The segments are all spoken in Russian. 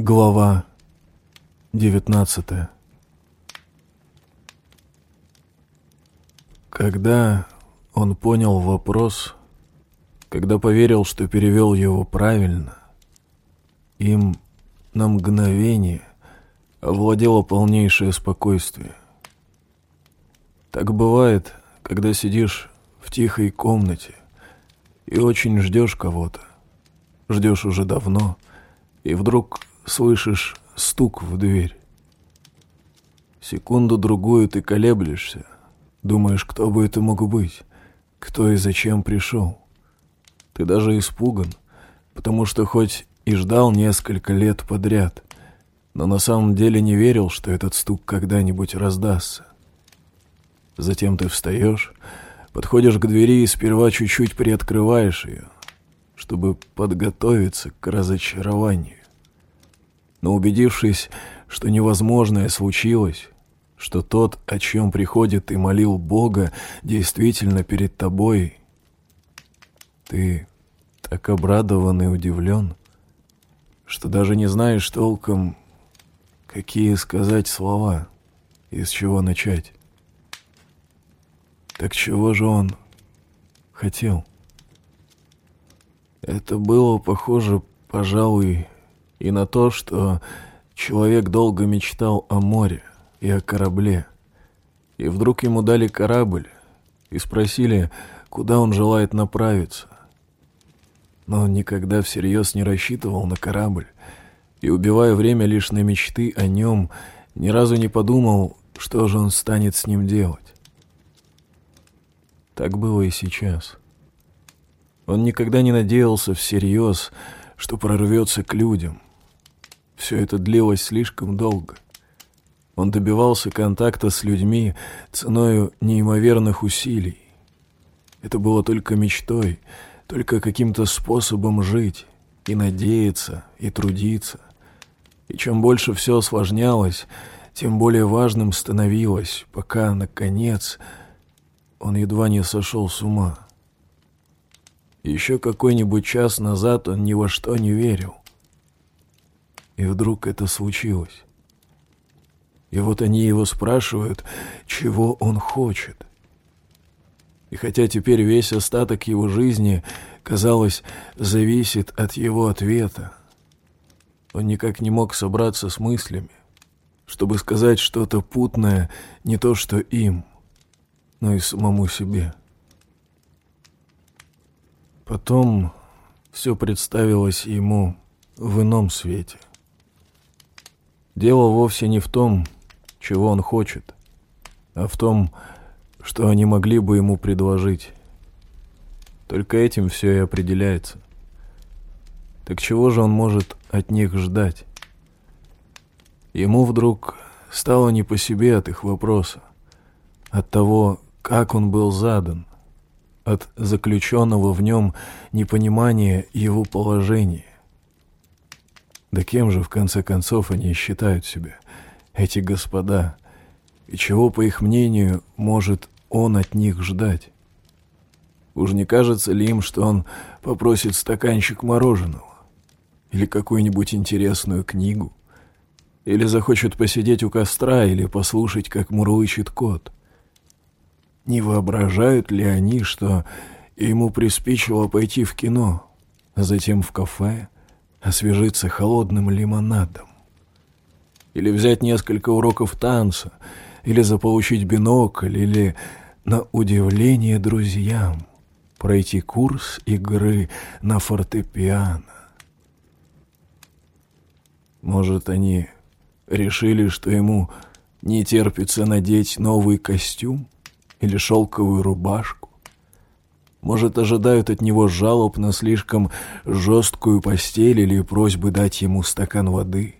Глава 19 Когда он понял вопрос, когда поверил, что перевел его правильно, им на мгновение овладело полнейшее спокойствие. Так бывает, когда сидишь в тихой комнате и очень ждешь кого-то, ждешь уже давно, и вдруг слышишь стук в дверь. Секунду-другую ты колеблешься, думаешь, кто бы это мог быть, кто и зачем пришел. Ты даже испуган, потому что хоть и ждал несколько лет подряд, но на самом деле не верил, что этот стук когда-нибудь раздастся. Затем ты встаешь, подходишь к двери и сперва чуть-чуть приоткрываешь ее, чтобы подготовиться к разочарованию но убедившись, что невозможное случилось, что тот, о чем приходит и молил Бога, действительно перед тобой, ты так обрадован и удивлен, что даже не знаешь толком, какие сказать слова и с чего начать. Так чего же он хотел? Это было похоже, пожалуй, и на то, что человек долго мечтал о море и о корабле. И вдруг ему дали корабль и спросили, куда он желает направиться. Но он никогда всерьез не рассчитывал на корабль, и, убивая время лишь на мечты о нем, ни разу не подумал, что же он станет с ним делать. Так было и сейчас. Он никогда не надеялся всерьез, что прорвется к людям, все это длилось слишком долго. Он добивался контакта с людьми ценою неимоверных усилий. Это было только мечтой, только каким-то способом жить и надеяться, и трудиться. И чем больше все осложнялось, тем более важным становилось, пока, наконец, он едва не сошел с ума. Еще какой-нибудь час назад он ни во что не верил. И вдруг это случилось. И вот они его спрашивают, чего он хочет. И хотя теперь весь остаток его жизни, казалось, зависит от его ответа, он никак не мог собраться с мыслями, чтобы сказать что-то путное не то что им, но и самому себе. Потом все представилось ему в ином свете. Дело вовсе не в том, чего он хочет, а в том, что они могли бы ему предложить. Только этим все и определяется. Так чего же он может от них ждать? Ему вдруг стало не по себе от их вопроса, от того, как он был задан, от заключенного в нем непонимания его положения. Да кем же, в конце концов, они считают себя, эти господа? И чего, по их мнению, может он от них ждать? Уж не кажется ли им, что он попросит стаканчик мороженого? Или какую-нибудь интересную книгу? Или захочет посидеть у костра, или послушать, как мурлычет кот? Не воображают ли они, что ему приспичило пойти в кино, а затем в кафе, освежиться холодным лимонадом. Или взять несколько уроков танца, или заполучить бинокль, или, на удивление друзьям, пройти курс игры на фортепиано. Может, они решили, что ему не терпится надеть новый костюм или шелковую рубашку? Может, ожидают от него жалоб на слишком жесткую постель или просьбы дать ему стакан воды.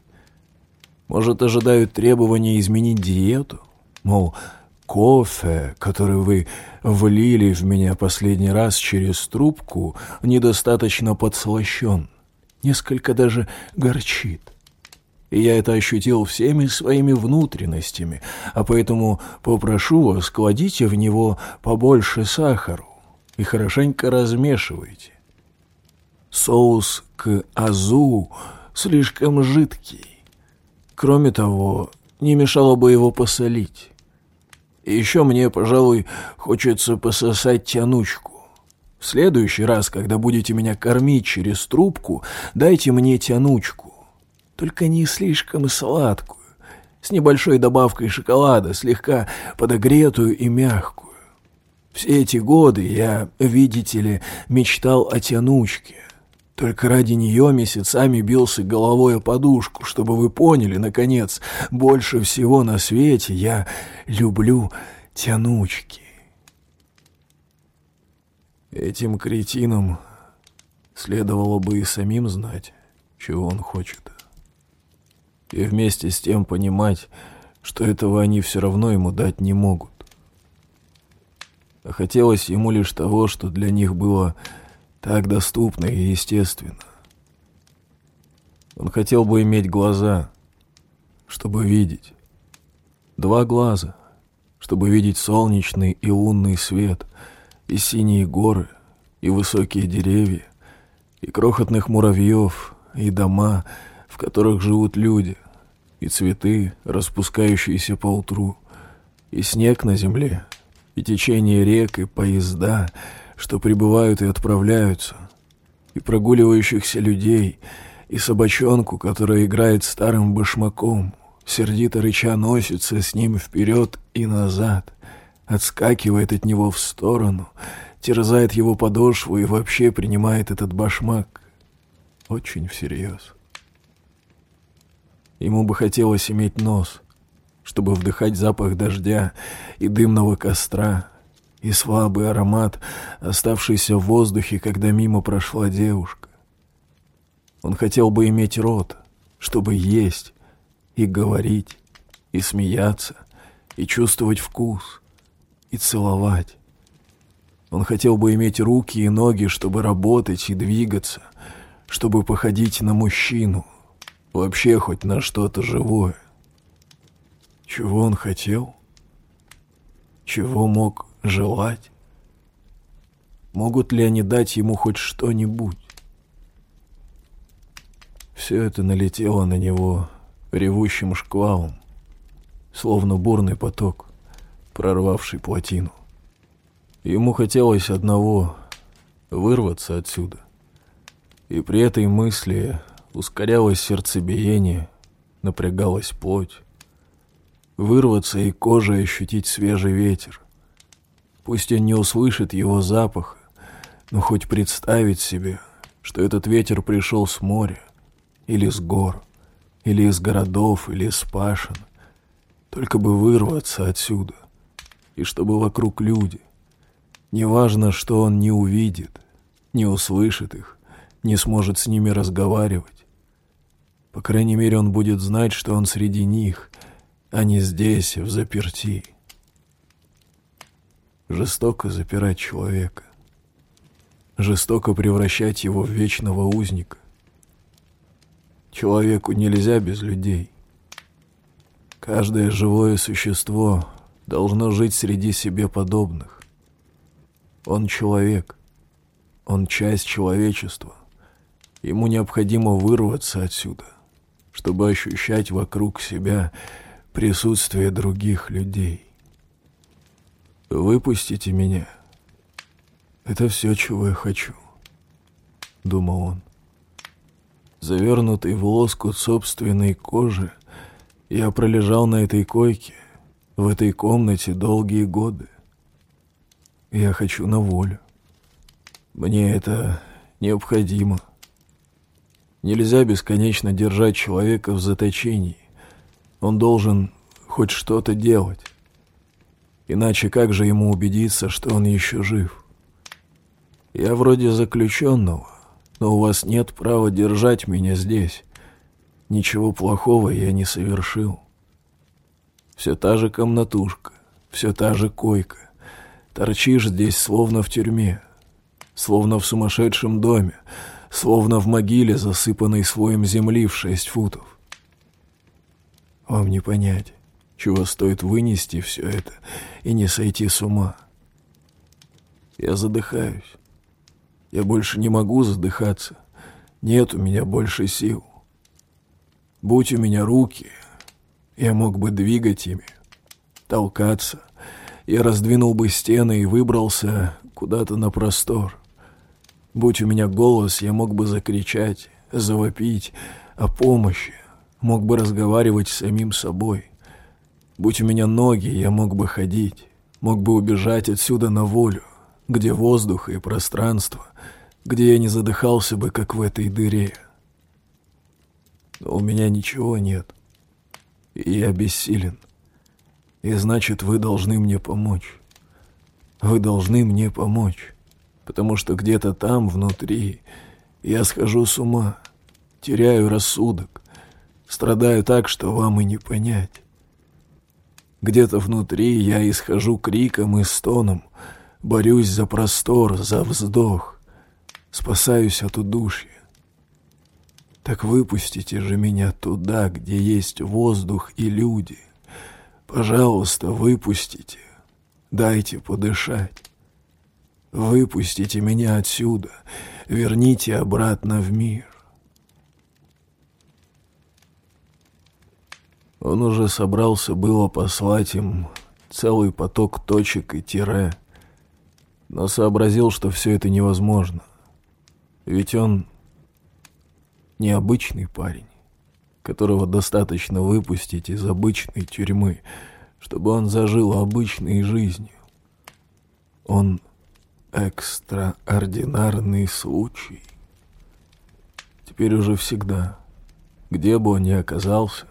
Может, ожидают требования изменить диету. Мол, кофе, который вы влили в меня последний раз через трубку, недостаточно подслащен. Несколько даже горчит. И я это ощутил всеми своими внутренностями, а поэтому попрошу вас, кладите в него побольше сахару и хорошенько размешивайте. Соус к азу слишком жидкий. Кроме того, не мешало бы его посолить. И еще мне, пожалуй, хочется пососать тянучку. В следующий раз, когда будете меня кормить через трубку, дайте мне тянучку. Только не слишком сладкую, с небольшой добавкой шоколада, слегка подогретую и мягкую. Все эти годы я, видите ли, мечтал о тянучке. Только ради нее месяцами бился головой о подушку, чтобы вы поняли, наконец, больше всего на свете я люблю тянучки. Этим кретинам следовало бы и самим знать, чего он хочет. И вместе с тем понимать, что этого они все равно ему дать не могут. А хотелось ему лишь того, что для них было так доступно и естественно. Он хотел бы иметь глаза, чтобы видеть. Два глаза, чтобы видеть солнечный и лунный свет, и синие горы, и высокие деревья, и крохотных муравьев, и дома, в которых живут люди, и цветы, распускающиеся по утру, и снег на земле, и течение рек, и поезда — что прибывают и отправляются, и прогуливающихся людей, и собачонку, которая играет старым башмаком, сердито рыча носится с ним вперед и назад, отскакивает от него в сторону, терзает его подошву и вообще принимает этот башмак очень всерьез. Ему бы хотелось иметь нос, чтобы вдыхать запах дождя и дымного костра, и слабый аромат, оставшийся в воздухе, когда мимо прошла девушка. Он хотел бы иметь рот, чтобы есть и говорить, и смеяться, и чувствовать вкус, и целовать. Он хотел бы иметь руки и ноги, чтобы работать и двигаться, чтобы походить на мужчину, вообще хоть на что-то живое. Чего он хотел? Чего мог желать? Могут ли они дать ему хоть что-нибудь? Все это налетело на него ревущим шквалом, словно бурный поток, прорвавший плотину. Ему хотелось одного — вырваться отсюда. И при этой мысли ускорялось сердцебиение, напрягалась плоть. Вырваться и кожей ощутить свежий ветер, Пусть он не услышит его запаха, но хоть представить себе, что этот ветер пришел с моря, или с гор, или из городов, или из пашин. Только бы вырваться отсюда, и чтобы вокруг люди. Неважно, что он не увидит, не услышит их, не сможет с ними разговаривать. По крайней мере, он будет знать, что он среди них, не здесь, в заперти. Жестоко запирать человека. Жестоко превращать его в вечного узника. Человеку нельзя без людей. Каждое живое существо должно жить среди себе подобных. Он человек. Он часть человечества. Ему необходимо вырваться отсюда, чтобы ощущать вокруг себя присутствие других людей. «Выпустите меня. Это все, чего я хочу», — думал он. Завернутый в лоскут собственной кожи, я пролежал на этой койке, в этой комнате долгие годы. Я хочу на волю. Мне это необходимо. Нельзя бесконечно держать человека в заточении. Он должен хоть что-то делать. Иначе как же ему убедиться, что он еще жив? Я вроде заключенного, но у вас нет права держать меня здесь. Ничего плохого я не совершил. Все та же комнатушка, все та же койка. Торчишь здесь словно в тюрьме, словно в сумасшедшем доме, словно в могиле, засыпанной слоем земли в шесть футов. Вам не понять чего стоит вынести все это и не сойти с ума. Я задыхаюсь. Я больше не могу задыхаться. Нет у меня больше сил. Будь у меня руки, я мог бы двигать ими, толкаться. Я раздвинул бы стены и выбрался куда-то на простор. Будь у меня голос, я мог бы закричать, завопить о помощи, мог бы разговаривать с самим собой. Будь у меня ноги, я мог бы ходить, мог бы убежать отсюда на волю, где воздух и пространство, где я не задыхался бы, как в этой дыре. Но у меня ничего нет, и я бессилен. И значит, вы должны мне помочь. Вы должны мне помочь, потому что где-то там, внутри, я схожу с ума, теряю рассудок, страдаю так, что вам и не понять. Где-то внутри я исхожу криком и стоном, борюсь за простор, за вздох, спасаюсь от удушья. Так выпустите же меня туда, где есть воздух и люди. Пожалуйста, выпустите, дайте подышать. Выпустите меня отсюда, верните обратно в мир. Он уже собрался было послать им целый поток точек и тире, но сообразил, что все это невозможно. Ведь он необычный парень, которого достаточно выпустить из обычной тюрьмы, чтобы он зажил обычной жизнью. Он экстраординарный случай. Теперь уже всегда, где бы он ни оказался,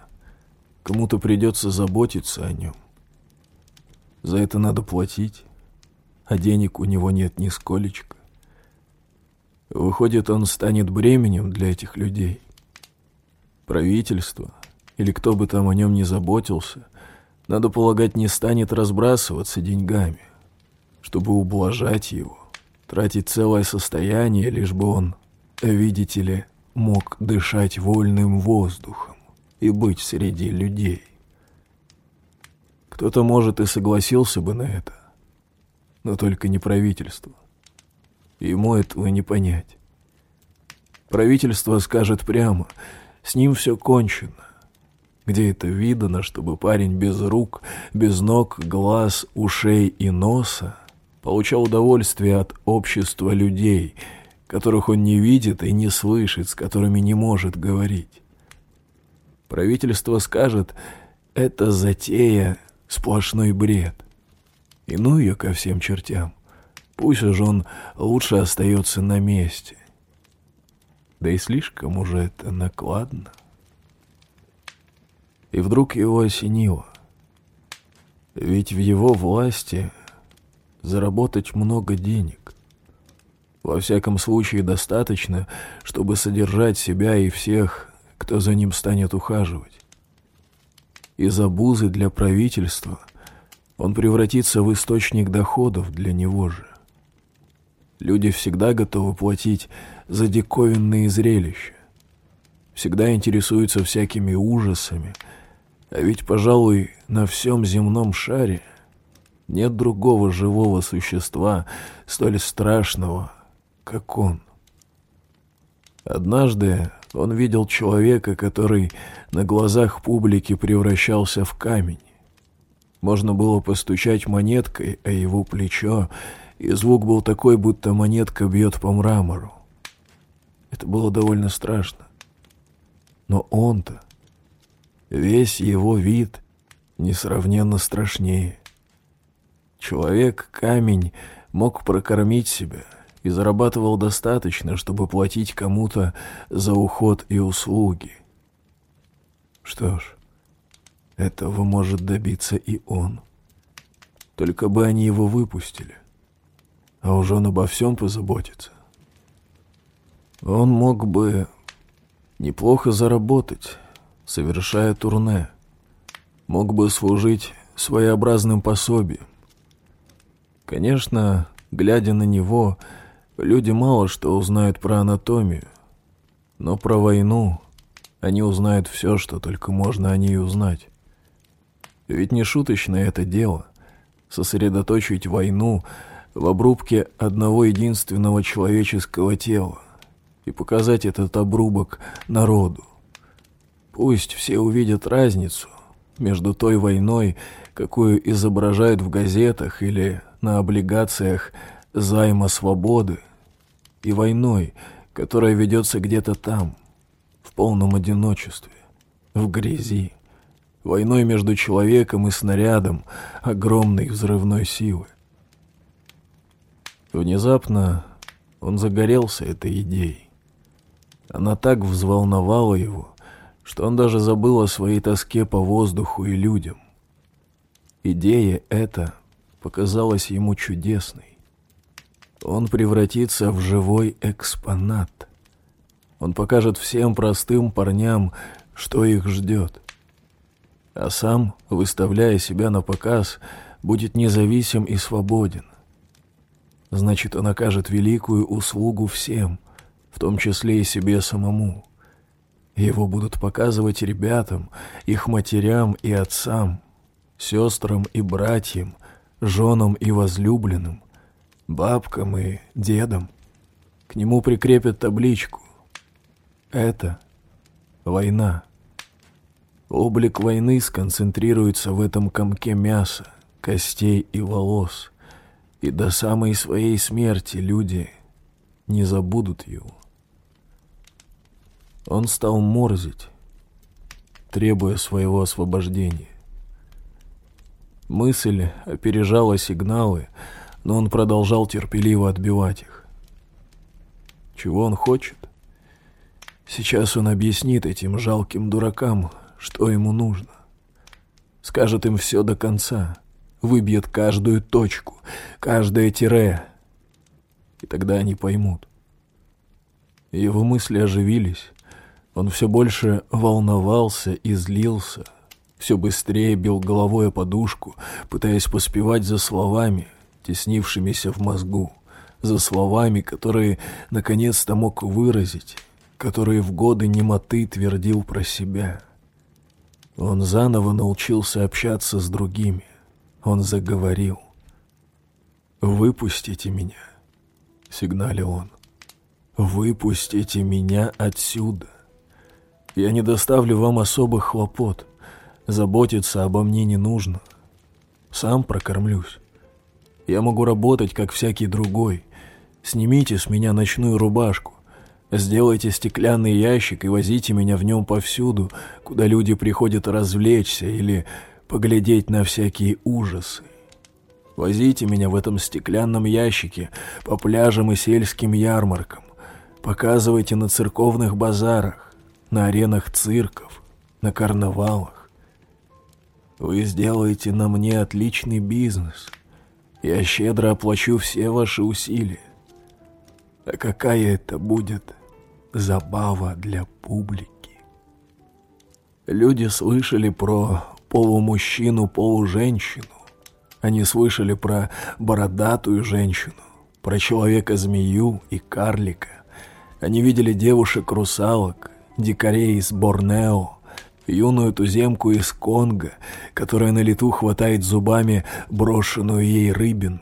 Кому-то придется заботиться о нем. За это надо платить, а денег у него нет ни сколечко. Выходит, он станет бременем для этих людей. Правительство, или кто бы там о нем не заботился, надо полагать, не станет разбрасываться деньгами, чтобы ублажать его, тратить целое состояние, лишь бы он, видите ли, мог дышать вольным воздухом и быть среди людей. Кто-то, может, и согласился бы на это, но только не правительство. Ему этого не понять. Правительство скажет прямо, с ним все кончено. Где это видано, чтобы парень без рук, без ног, глаз, ушей и носа получал удовольствие от общества людей, которых он не видит и не слышит, с которыми не может говорить. Правительство скажет, это затея, сплошной бред. И ну ее ко всем чертям. Пусть уж он лучше остается на месте. Да и слишком уже это накладно. И вдруг его осенило. Ведь в его власти заработать много денег. Во всяком случае, достаточно, чтобы содержать себя и всех кто за ним станет ухаживать. Из обузы для правительства он превратится в источник доходов для него же. Люди всегда готовы платить за диковинные зрелища, всегда интересуются всякими ужасами, а ведь, пожалуй, на всем земном шаре нет другого живого существа столь страшного, как он. Однажды он видел человека, который на глазах публики превращался в камень. Можно было постучать монеткой о его плечо, и звук был такой, будто монетка бьет по мрамору. Это было довольно страшно. Но он-то, весь его вид несравненно страшнее. Человек-камень мог прокормить себя — и зарабатывал достаточно, чтобы платить кому-то за уход и услуги. Что ж, этого может добиться и он. Только бы они его выпустили, а уже он обо всем позаботится. Он мог бы неплохо заработать, совершая турне, мог бы служить своеобразным пособием. Конечно, глядя на него, Люди мало что узнают про анатомию, но про войну они узнают все, что только можно о ней узнать. Ведь не шуточное это дело — сосредоточить войну в обрубке одного единственного человеческого тела и показать этот обрубок народу. Пусть все увидят разницу между той войной, какую изображают в газетах или на облигациях займа свободы, и войной, которая ведется где-то там, в полном одиночестве, в грязи, войной между человеком и снарядом огромной взрывной силы. Внезапно он загорелся этой идеей. Она так взволновала его, что он даже забыл о своей тоске по воздуху и людям. Идея эта показалась ему чудесной. Он превратится в живой экспонат. Он покажет всем простым парням, что их ждет. А сам, выставляя себя на показ, будет независим и свободен. Значит, он окажет великую услугу всем, в том числе и себе самому. Его будут показывать ребятам, их матерям и отцам, сестрам и братьям, женам и возлюбленным, бабкам и дедам. К нему прикрепят табличку. Это война. Облик войны сконцентрируется в этом комке мяса, костей и волос, и до самой своей смерти люди не забудут его. Он стал морзить, требуя своего освобождения. Мысль опережала сигналы, но он продолжал терпеливо отбивать их. Чего он хочет? Сейчас он объяснит этим жалким дуракам, что ему нужно. Скажет им все до конца, выбьет каждую точку, каждое тире, и тогда они поймут. Его мысли оживились, он все больше волновался и злился, все быстрее бил головой о подушку, пытаясь поспевать за словами, теснившимися в мозгу, за словами, которые наконец-то мог выразить, которые в годы немоты твердил про себя. Он заново научился общаться с другими. Он заговорил. «Выпустите меня», — сигналил он. «Выпустите меня отсюда. Я не доставлю вам особых хлопот. Заботиться обо мне не нужно. Сам прокормлюсь. Я могу работать, как всякий другой. Снимите с меня ночную рубашку. Сделайте стеклянный ящик и возите меня в нем повсюду, куда люди приходят развлечься или поглядеть на всякие ужасы. Возите меня в этом стеклянном ящике по пляжам и сельским ярмаркам. Показывайте на церковных базарах на аренах цирков, на карнавалах. Вы сделаете на мне отличный бизнес. Я щедро оплачу все ваши усилия. А какая это будет забава для публики? Люди слышали про полумужчину, полуженщину. Они слышали про бородатую женщину, про человека-змею и карлика. Они видели девушек-русалок, дикарей из Борнео, юную туземку из Конго, которая на лету хватает зубами брошенную ей рыбину.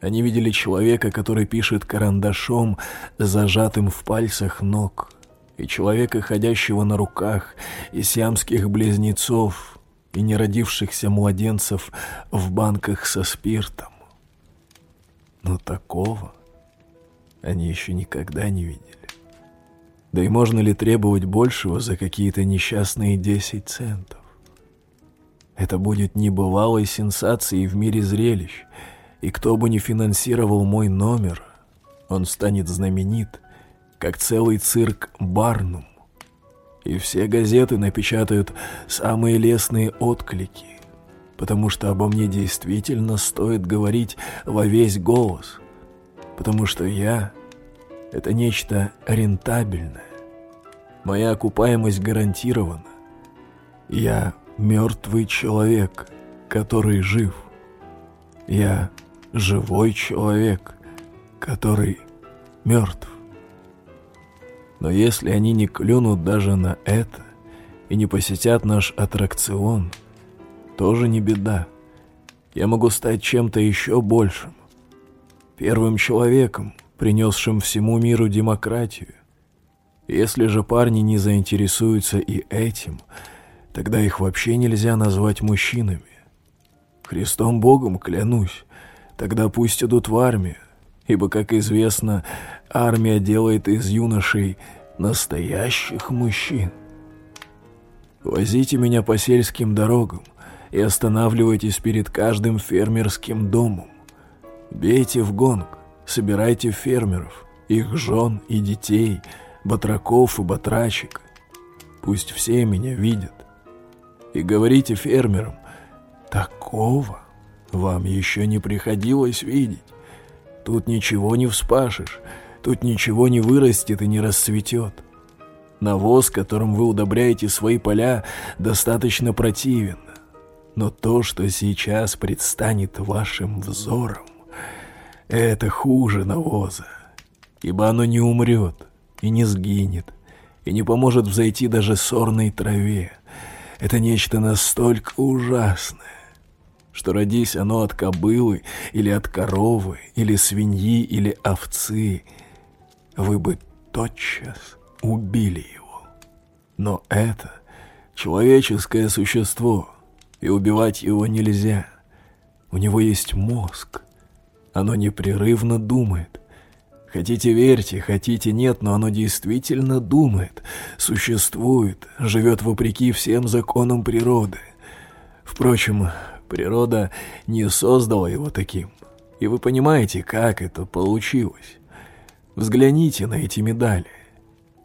Они видели человека, который пишет карандашом, зажатым в пальцах ног, и человека, ходящего на руках, и сиамских близнецов, и неродившихся младенцев в банках со спиртом. Но такого они еще никогда не видели. Да и можно ли требовать большего за какие-то несчастные 10 центов? Это будет небывалой сенсацией в мире зрелищ, и кто бы ни финансировал мой номер, он станет знаменит, как целый цирк Барнум. И все газеты напечатают самые лестные отклики, потому что обо мне действительно стоит говорить во весь голос, потому что я это нечто рентабельное. Моя окупаемость гарантирована. Я мертвый человек, который жив. Я живой человек, который мертв. Но если они не клюнут даже на это и не посетят наш аттракцион, тоже не беда. Я могу стать чем-то еще большим. Первым человеком, принесшим всему миру демократию. Если же парни не заинтересуются и этим, тогда их вообще нельзя назвать мужчинами. Христом Богом клянусь, тогда пусть идут в армию, ибо, как известно, армия делает из юношей настоящих мужчин. Возите меня по сельским дорогам и останавливайтесь перед каждым фермерским домом. Бейте в гонг, собирайте фермеров, их жен и детей, батраков и батрачек. Пусть все меня видят. И говорите фермерам, такого вам еще не приходилось видеть. Тут ничего не вспашешь, тут ничего не вырастет и не расцветет. Навоз, которым вы удобряете свои поля, достаточно противен. Но то, что сейчас предстанет вашим взором, это хуже навоза, ибо оно не умрет и не сгинет, и не поможет взойти даже сорной траве. Это нечто настолько ужасное, что родись оно от кобылы или от коровы, или свиньи, или овцы, вы бы тотчас убили его. Но это человеческое существо, и убивать его нельзя. У него есть мозг. Оно непрерывно думает. Хотите верьте, хотите нет, но оно действительно думает, существует, живет вопреки всем законам природы. Впрочем, природа не создала его таким. И вы понимаете, как это получилось. Взгляните на эти медали.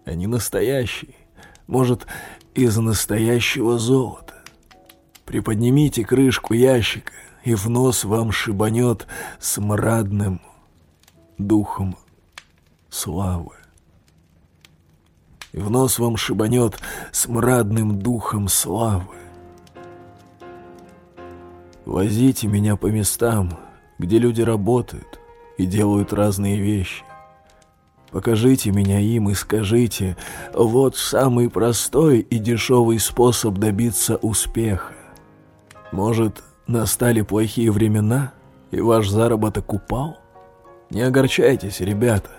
Они настоящие. Может, из настоящего золота. Приподнимите крышку ящика, и в нос вам шибанет смрадным духом славы. И в нос вам шибанет смрадным духом славы. Возите меня по местам, где люди работают и делают разные вещи. Покажите меня им и скажите, вот самый простой и дешевый способ добиться успеха. Может, настали плохие времена, и ваш заработок упал? Не огорчайтесь, ребята,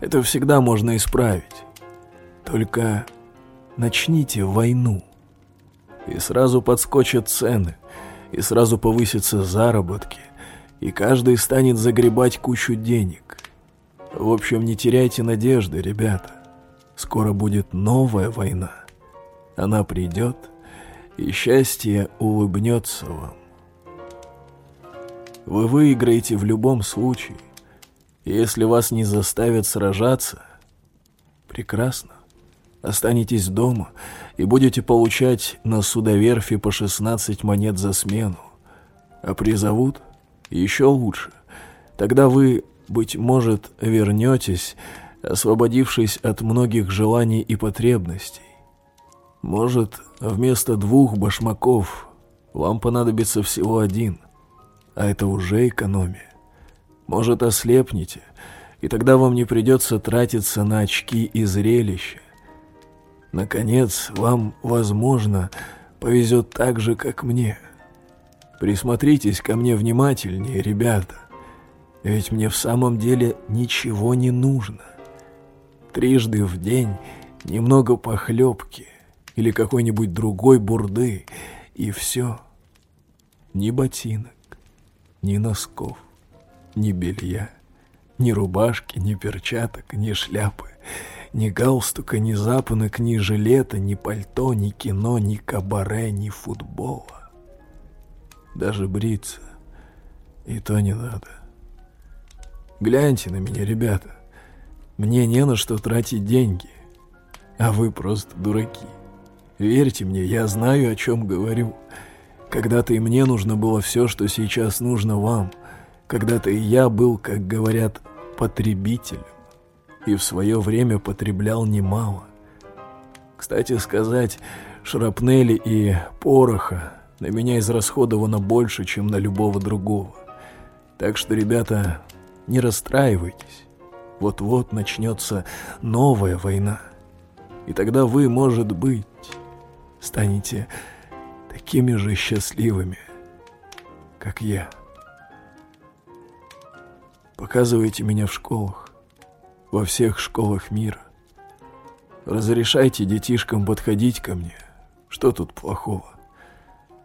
это всегда можно исправить. Только начните войну, и сразу подскочат цены, и сразу повысятся заработки, и каждый станет загребать кучу денег. В общем, не теряйте надежды, ребята. Скоро будет новая война. Она придет, и счастье улыбнется вам. Вы выиграете в любом случае. если вас не заставят сражаться, прекрасно. Останетесь дома и будете получать на судоверфи по 16 монет за смену. А призовут еще лучше. Тогда вы быть может, вернетесь, освободившись от многих желаний и потребностей. Может, вместо двух башмаков вам понадобится всего один, а это уже экономия. Может, ослепнете, и тогда вам не придется тратиться на очки и зрелища. Наконец, вам, возможно, повезет так же, как мне. Присмотритесь ко мне внимательнее, ребята. Ведь мне в самом деле ничего не нужно. Трижды в день немного похлебки или какой-нибудь другой бурды, и все. Ни ботинок, ни носков, ни белья, ни рубашки, ни перчаток, ни шляпы, ни галстука, ни запонок, ни жилета, ни пальто, ни кино, ни кабаре, ни футбола. Даже бриться и то не надо. Гляньте на меня, ребята. Мне не на что тратить деньги. А вы просто дураки. Верьте мне, я знаю, о чем говорю. Когда-то и мне нужно было все, что сейчас нужно вам. Когда-то и я был, как говорят, потребителем. И в свое время потреблял немало. Кстати сказать, шрапнели и пороха на меня израсходовано больше, чем на любого другого. Так что, ребята, не расстраивайтесь. Вот-вот начнется новая война. И тогда вы, может быть, станете такими же счастливыми, как я. Показывайте меня в школах, во всех школах мира. Разрешайте детишкам подходить ко мне. Что тут плохого?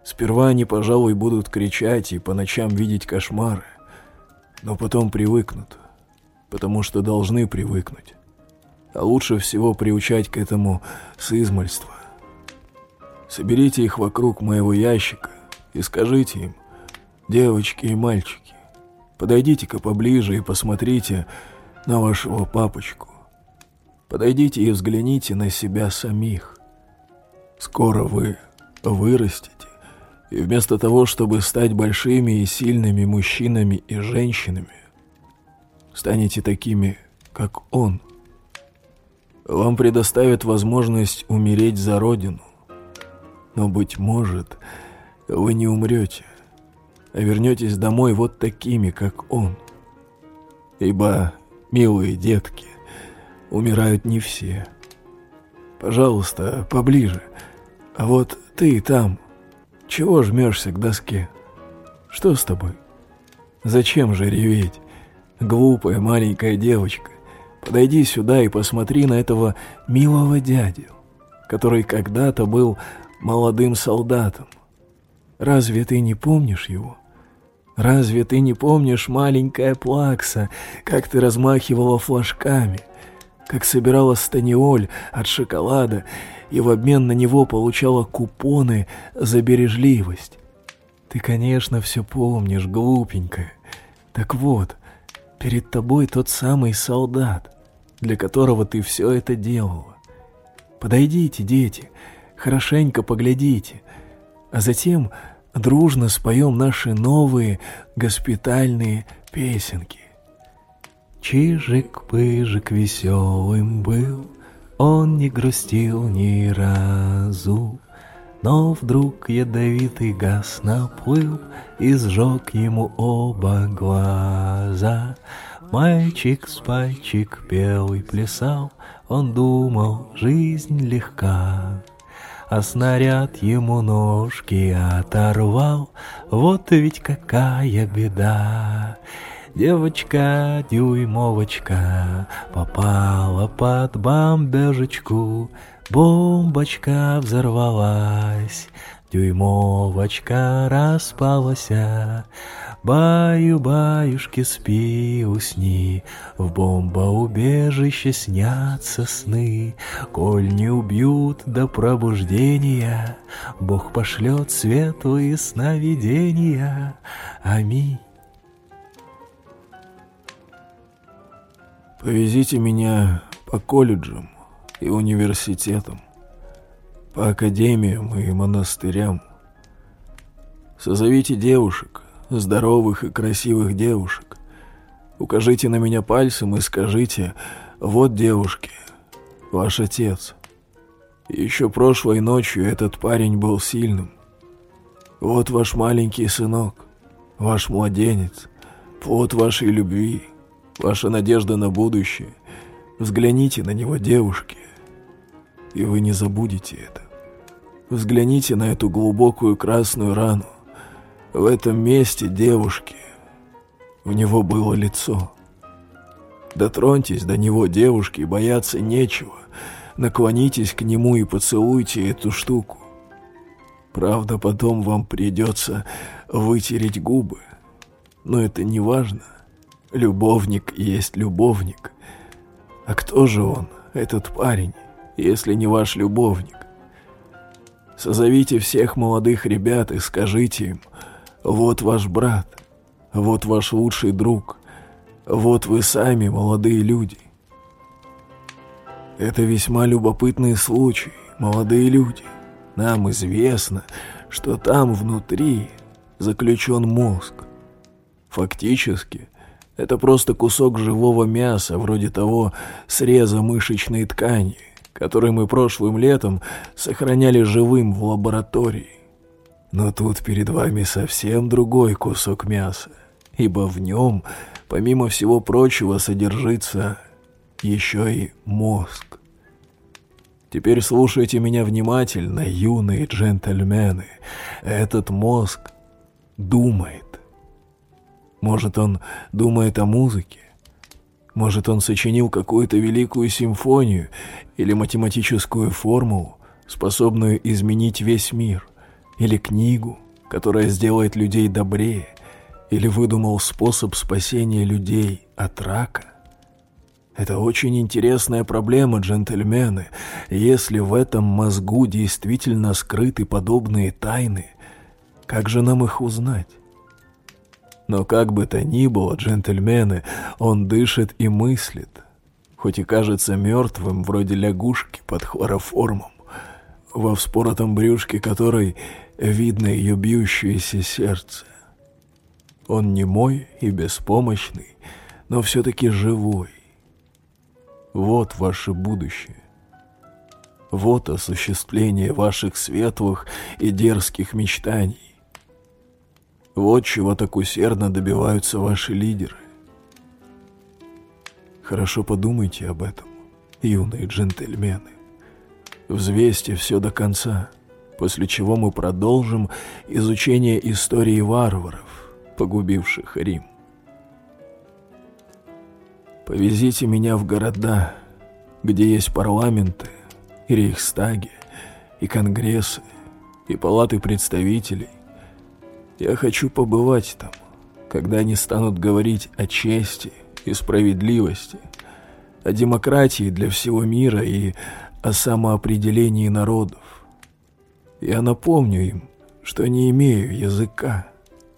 Сперва они, пожалуй, будут кричать и по ночам видеть кошмары, но потом привыкнут, потому что должны привыкнуть. А лучше всего приучать к этому с измальства. Соберите их вокруг моего ящика и скажите им, девочки и мальчики, подойдите-ка поближе и посмотрите на вашего папочку. Подойдите и взгляните на себя самих. Скоро вы вырастете, и вместо того, чтобы стать большими и сильными мужчинами и женщинами, станете такими, как он. Вам предоставят возможность умереть за родину, но, быть может, вы не умрете, а вернетесь домой вот такими, как он. Ибо, милые детки, умирают не все. Пожалуйста, поближе. А вот ты там, чего жмешься к доске? Что с тобой? Зачем же реветь? Глупая маленькая девочка, подойди сюда и посмотри на этого милого дядю, который когда-то был молодым солдатом. Разве ты не помнишь его? Разве ты не помнишь, маленькая плакса, как ты размахивала флажками, как собирала станиоль от шоколада и в обмен на него получала купоны за бережливость? Ты, конечно, все помнишь, глупенькая. Так вот, перед тобой тот самый солдат, для которого ты все это делала. Подойдите, дети, хорошенько поглядите, а затем дружно споем наши новые госпитальные песенки. Чижик-пыжик веселым был, он не грустил ни разу, но вдруг ядовитый газ наплыл и сжег ему оба глаза. Мальчик с пальчик пел и плясал, он думал, жизнь легка а снаряд ему ножки оторвал. Вот ведь какая беда! Девочка, дюймовочка, попала под бомбежечку, бомбочка взорвалась, дюймовочка распалась, Баю-баюшки, спи, усни, В бомбоубежище снятся сны. Коль не убьют до пробуждения, Бог пошлет светлые сновидения. Аминь. Повезите меня по колледжам и университетам, по академиям и монастырям. Созовите девушек, здоровых и красивых девушек. Укажите на меня пальцем и скажите, вот девушки, ваш отец. Еще прошлой ночью этот парень был сильным. Вот ваш маленький сынок, ваш младенец, плод вашей любви, ваша надежда на будущее. Взгляните на него, девушки, и вы не забудете это. Взгляните на эту глубокую красную рану, в этом месте девушки. У него было лицо. Дотроньтесь до него, девушки, бояться нечего. Наклонитесь к нему и поцелуйте эту штуку. Правда, потом вам придется вытереть губы. Но это не важно. Любовник есть любовник. А кто же он, этот парень, если не ваш любовник? Созовите всех молодых ребят и скажите им, вот ваш брат, вот ваш лучший друг, вот вы сами, молодые люди. Это весьма любопытный случай, молодые люди. Нам известно, что там внутри заключен мозг. Фактически, это просто кусок живого мяса, вроде того среза мышечной ткани, который мы прошлым летом сохраняли живым в лаборатории. Но тут перед вами совсем другой кусок мяса, ибо в нем, помимо всего прочего, содержится еще и мозг. Теперь слушайте меня внимательно, юные джентльмены. Этот мозг думает. Может, он думает о музыке? Может, он сочинил какую-то великую симфонию или математическую формулу, способную изменить весь мир, или книгу, которая сделает людей добрее, или выдумал способ спасения людей от рака. Это очень интересная проблема, джентльмены. Если в этом мозгу действительно скрыты подобные тайны, как же нам их узнать? Но как бы то ни было, джентльмены, он дышит и мыслит, хоть и кажется мертвым, вроде лягушки под хлороформом, во вспоротом брюшке которой видно ее бьющееся сердце. Он не мой и беспомощный, но все-таки живой. Вот ваше будущее. Вот осуществление ваших светлых и дерзких мечтаний. Вот чего так усердно добиваются ваши лидеры. Хорошо подумайте об этом, юные джентльмены. Взвесьте все до конца, после чего мы продолжим изучение истории варваров, погубивших Рим. Повезите меня в города, где есть парламенты, и рейхстаги, и конгрессы, и палаты представителей. Я хочу побывать там, когда они станут говорить о чести и справедливости, о демократии для всего мира и о самоопределении народов. Я напомню им, что не имею языка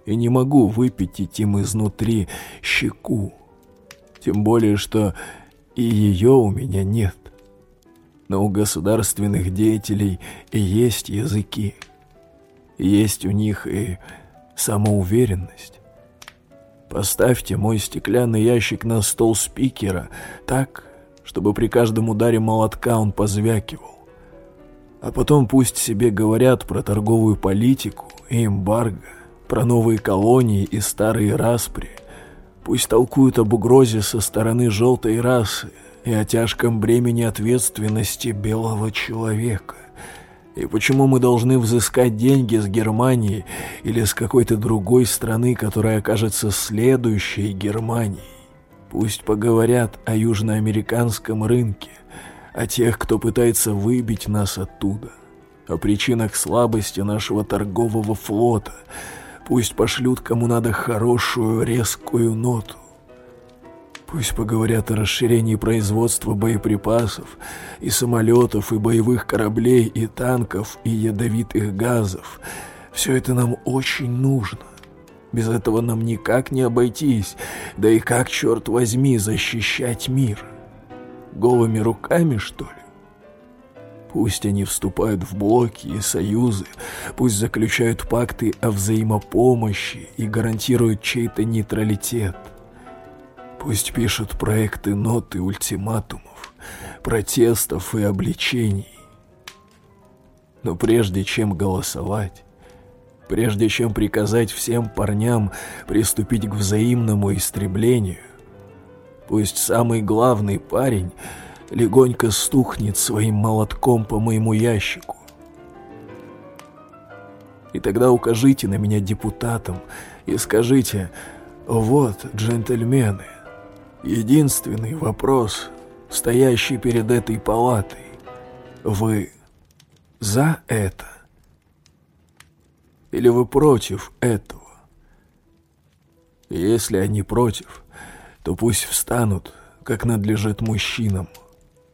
и не могу выпятить им изнутри щеку, тем более, что и ее у меня нет. Но у государственных деятелей и есть языки. Есть у них и самоуверенность. Поставьте мой стеклянный ящик на стол спикера так, чтобы при каждом ударе молотка он позвякивал. А потом пусть себе говорят про торговую политику и эмбарго, про новые колонии и старые распри – Пусть толкуют об угрозе со стороны желтой расы и о тяжком бремени ответственности белого человека. И почему мы должны взыскать деньги с Германии или с какой-то другой страны, которая окажется следующей Германией? Пусть поговорят о южноамериканском рынке, о тех, кто пытается выбить нас оттуда, о причинах слабости нашего торгового флота — Пусть пошлют кому надо хорошую резкую ноту. Пусть поговорят о расширении производства боеприпасов, и самолетов, и боевых кораблей, и танков, и ядовитых газов. Все это нам очень нужно. Без этого нам никак не обойтись. Да и как, черт возьми, защищать мир? Голыми руками, что ли? Пусть они вступают в блоки и союзы, пусть заключают пакты о взаимопомощи и гарантируют чей-то нейтралитет. Пусть пишут проекты ноты ультиматумов, протестов и обличений. Но прежде чем голосовать, прежде чем приказать всем парням приступить к взаимному истреблению, пусть самый главный парень — легонько стукнет своим молотком по моему ящику. И тогда укажите на меня депутатом и скажите, вот, джентльмены, единственный вопрос, стоящий перед этой палатой. Вы за это? Или вы против этого? Если они против, то пусть встанут, как надлежит мужчинам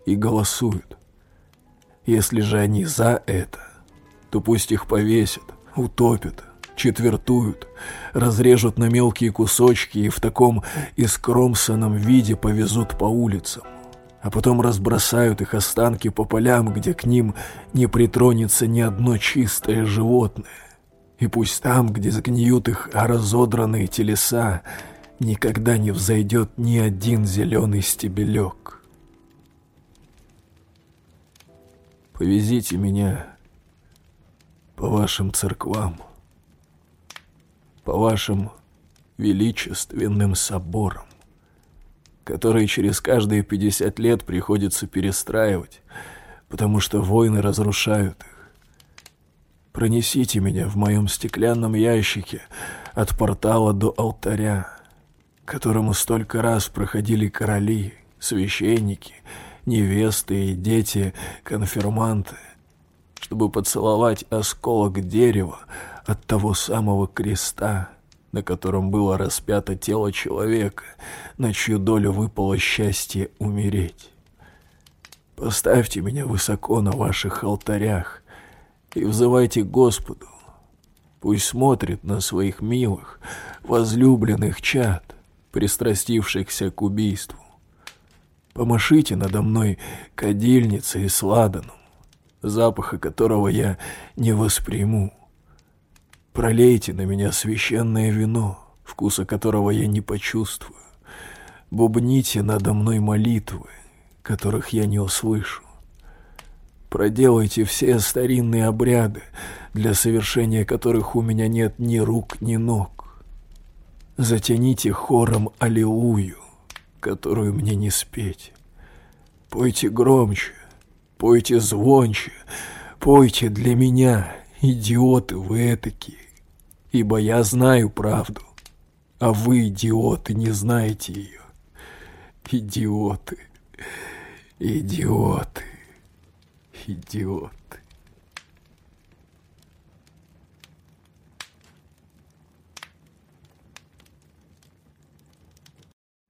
и голосуют. Если же они за это, то пусть их повесят, утопят, четвертуют, разрежут на мелкие кусочки и в таком искромсанном виде повезут по улицам, а потом разбросают их останки по полям, где к ним не притронется ни одно чистое животное. И пусть там, где загниют их разодранные телеса, никогда не взойдет ни один зеленый стебелек. Повезите меня по вашим церквам, по вашим величественным соборам, которые через каждые пятьдесят лет приходится перестраивать, потому что войны разрушают их. Пронесите меня в моем стеклянном ящике от портала до алтаря. Которому столько раз проходили короли, священники, невесты и дети-конфирманты, чтобы поцеловать осколок дерева от того самого креста, на котором было распято тело человека, на чью долю выпало счастье умереть. Поставьте меня высоко на ваших алтарях и взывайте Господу. Пусть смотрит на своих милых, возлюбленных чад, пристрастившихся к убийству. Помашите надо мной кадильницей с ладаном, запаха которого я не восприму. Пролейте на меня священное вино, вкуса которого я не почувствую. Бубните надо мной молитвы, которых я не услышу. Проделайте все старинные обряды, для совершения которых у меня нет ни рук, ни ног. Затяните хором аллилуйю, которую мне не спеть. Пойте громче, пойте звонче, пойте для меня, идиоты вы этакие ибо я знаю правду, а вы, идиоты, не знаете ее. Идиоты, идиоты, идиоты.